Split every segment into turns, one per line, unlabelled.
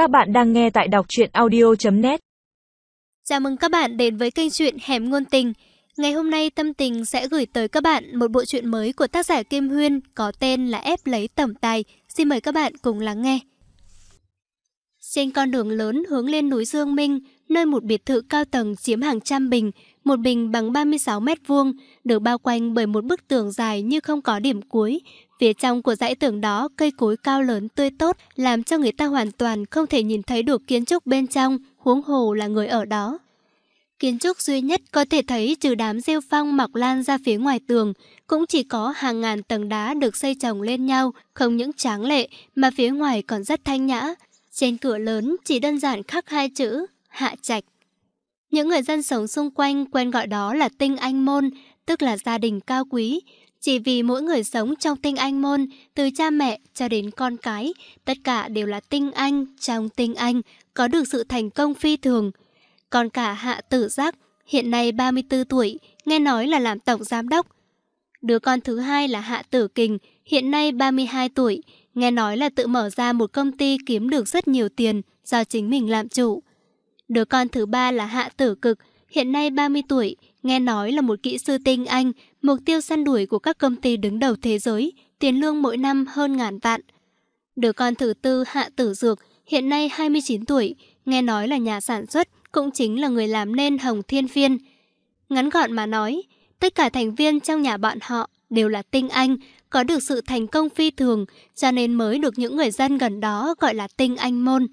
Các bạn đang nghe tại đọc truyện audio.net
Chào mừng các bạn đến với kênh truyện Hẻm Ngôn Tình. Ngày hôm nay Tâm Tình sẽ gửi tới các bạn một bộ truyện mới của tác giả Kim Huyên có tên là Ép Lấy Tổng Tài. Xin mời các bạn cùng lắng nghe. Trên con đường lớn hướng lên núi Dương Minh nơi một biệt thự cao tầng chiếm hàng trăm bình một bình bằng 36 mét vuông, được bao quanh bởi một bức tường dài như không có điểm cuối. Phía trong của dãy tường đó, cây cối cao lớn tươi tốt, làm cho người ta hoàn toàn không thể nhìn thấy được kiến trúc bên trong, huống hồ là người ở đó. Kiến trúc duy nhất có thể thấy trừ đám rêu phong mọc lan ra phía ngoài tường, cũng chỉ có hàng ngàn tầng đá được xây chồng lên nhau, không những tráng lệ mà phía ngoài còn rất thanh nhã. Trên cửa lớn chỉ đơn giản khắc hai chữ, hạ trạch. Những người dân sống xung quanh quen gọi đó là tinh anh môn, tức là gia đình cao quý. Chỉ vì mỗi người sống trong tinh anh môn, từ cha mẹ cho đến con cái, tất cả đều là tinh anh trong tinh anh, có được sự thành công phi thường. Còn cả hạ tử giác, hiện nay 34 tuổi, nghe nói là làm tổng giám đốc. Đứa con thứ hai là hạ tử kình, hiện nay 32 tuổi, nghe nói là tự mở ra một công ty kiếm được rất nhiều tiền do chính mình làm chủ. Đứa con thứ ba là Hạ Tử Cực, hiện nay 30 tuổi, nghe nói là một kỹ sư tinh Anh, mục tiêu săn đuổi của các công ty đứng đầu thế giới, tiền lương mỗi năm hơn ngàn vạn. Đứa con thứ tư Hạ Tử Dược, hiện nay 29 tuổi, nghe nói là nhà sản xuất, cũng chính là người làm nên Hồng Thiên Phiên. Ngắn gọn mà nói, tất cả thành viên trong nhà bọn họ đều là tinh Anh, có được sự thành công phi thường, cho nên mới được những người dân gần đó gọi là tinh Anh môn.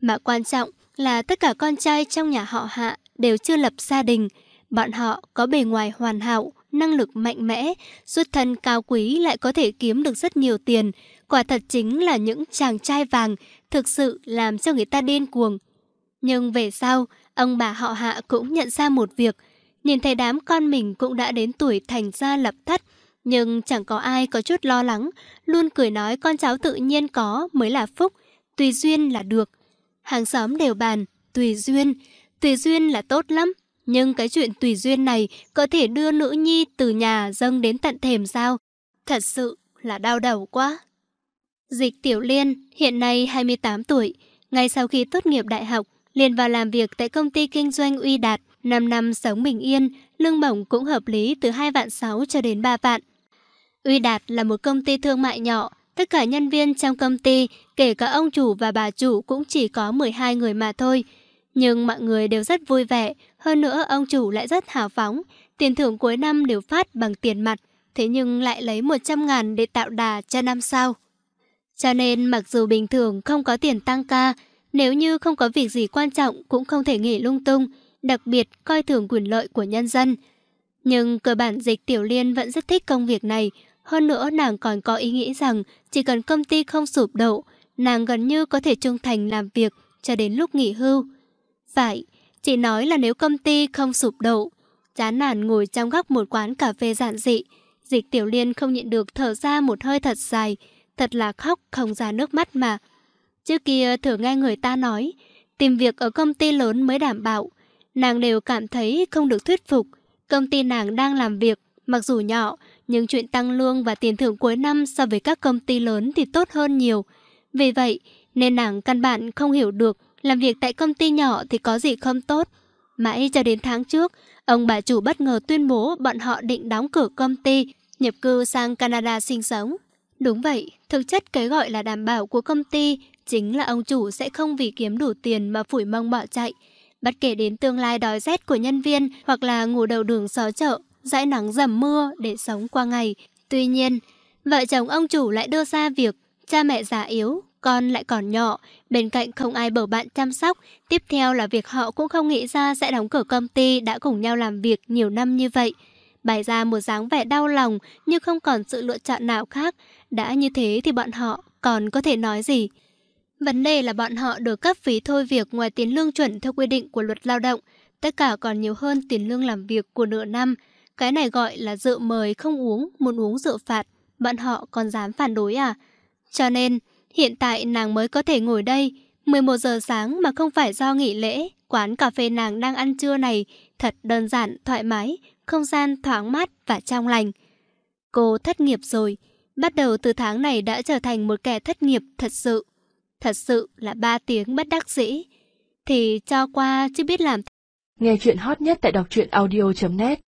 Mà quan trọng là tất cả con trai trong nhà họ Hạ đều chưa lập gia đình. Bọn họ có bề ngoài hoàn hảo, năng lực mạnh mẽ, xuất thân cao quý lại có thể kiếm được rất nhiều tiền. Quả thật chính là những chàng trai vàng, thực sự làm cho người ta điên cuồng. Nhưng về sau, ông bà họ Hạ cũng nhận ra một việc. Nhìn thấy đám con mình cũng đã đến tuổi thành gia lập thất, nhưng chẳng có ai có chút lo lắng, luôn cười nói con cháu tự nhiên có mới là phúc, tùy duyên là được. Hàng xóm đều bàn, tùy duyên. Tùy duyên là tốt lắm, nhưng cái chuyện tùy duyên này có thể đưa nữ nhi từ nhà dâng đến tận thềm sao? Thật sự là đau đầu quá. Dịch Tiểu Liên, hiện nay 28 tuổi, ngay sau khi tốt nghiệp đại học, liền vào làm việc tại công ty kinh doanh Uy Đạt, 5 năm sống bình yên, lương bổng cũng hợp lý từ 2 vạn 6 cho đến 3 vạn. Uy Đạt là một công ty thương mại nhỏ, Tất cả nhân viên trong công ty, kể cả ông chủ và bà chủ cũng chỉ có 12 người mà thôi. Nhưng mọi người đều rất vui vẻ, hơn nữa ông chủ lại rất hào phóng. Tiền thưởng cuối năm đều phát bằng tiền mặt, thế nhưng lại lấy 100 ngàn để tạo đà cho năm sau. Cho nên mặc dù bình thường không có tiền tăng ca, nếu như không có việc gì quan trọng cũng không thể nghỉ lung tung, đặc biệt coi thường quyền lợi của nhân dân. Nhưng cơ bản dịch Tiểu Liên vẫn rất thích công việc này, hơn nữa nàng còn có ý nghĩ rằng chỉ cần công ty không sụp đổ, nàng gần như có thể trung thành làm việc cho đến lúc nghỉ hưu. Phải, chị nói là nếu công ty không sụp đổ, chán nản ngồi trong góc một quán cà phê giản dị, dịch tiểu liên không nhịn được thở ra một hơi thật dài, thật là khóc không ra nước mắt mà. Trước kia thử nghe người ta nói, tìm việc ở công ty lớn mới đảm bảo, nàng đều cảm thấy không được thuyết phục. Công ty nàng đang làm việc, mặc dù nhỏ, nhưng chuyện tăng lương và tiền thưởng cuối năm so với các công ty lớn thì tốt hơn nhiều. Vì vậy, nên nàng căn bản không hiểu được làm việc tại công ty nhỏ thì có gì không tốt. Mãi cho đến tháng trước, ông bà chủ bất ngờ tuyên bố bọn họ định đóng cửa công ty, nhập cư sang Canada sinh sống. Đúng vậy, thực chất cái gọi là đảm bảo của công ty chính là ông chủ sẽ không vì kiếm đủ tiền mà phủi mông bỏ chạy. Bất kể đến tương lai đói rét của nhân viên hoặc là ngủ đầu đường xó chợ, dãi nắng dầm mưa để sống qua ngày. Tuy nhiên, vợ chồng ông chủ lại đưa ra việc cha mẹ già yếu, con lại còn nhỏ, bên cạnh không ai bầu bạn chăm sóc. Tiếp theo là việc họ cũng không nghĩ ra sẽ đóng cửa công ty đã cùng nhau làm việc nhiều năm như vậy. Bày ra một dáng vẻ đau lòng nhưng không còn sự lựa chọn nào khác. Đã như thế thì bọn họ còn có thể nói gì? Vấn đề là bọn họ được cấp phí thôi việc ngoài tiền lương chuẩn theo quy định của luật lao động. Tất cả còn nhiều hơn tiền lương làm việc của nửa năm. Cái này gọi là rượu mời không uống, muốn uống rượu phạt. Bọn họ còn dám phản đối à? Cho nên, hiện tại nàng mới có thể ngồi đây 11 giờ sáng mà không phải do nghỉ lễ. Quán cà phê nàng đang ăn trưa này thật đơn giản, thoải mái, không gian thoáng mát và trong lành. Cô thất nghiệp rồi. Bắt đầu từ tháng này đã trở thành một kẻ thất nghiệp thật sự. thật sự là ba tiếng bất đắc dĩ. Thì cho qua chứ biết làm
Nghe chuyện hot nhất tại đọc truyện audio.net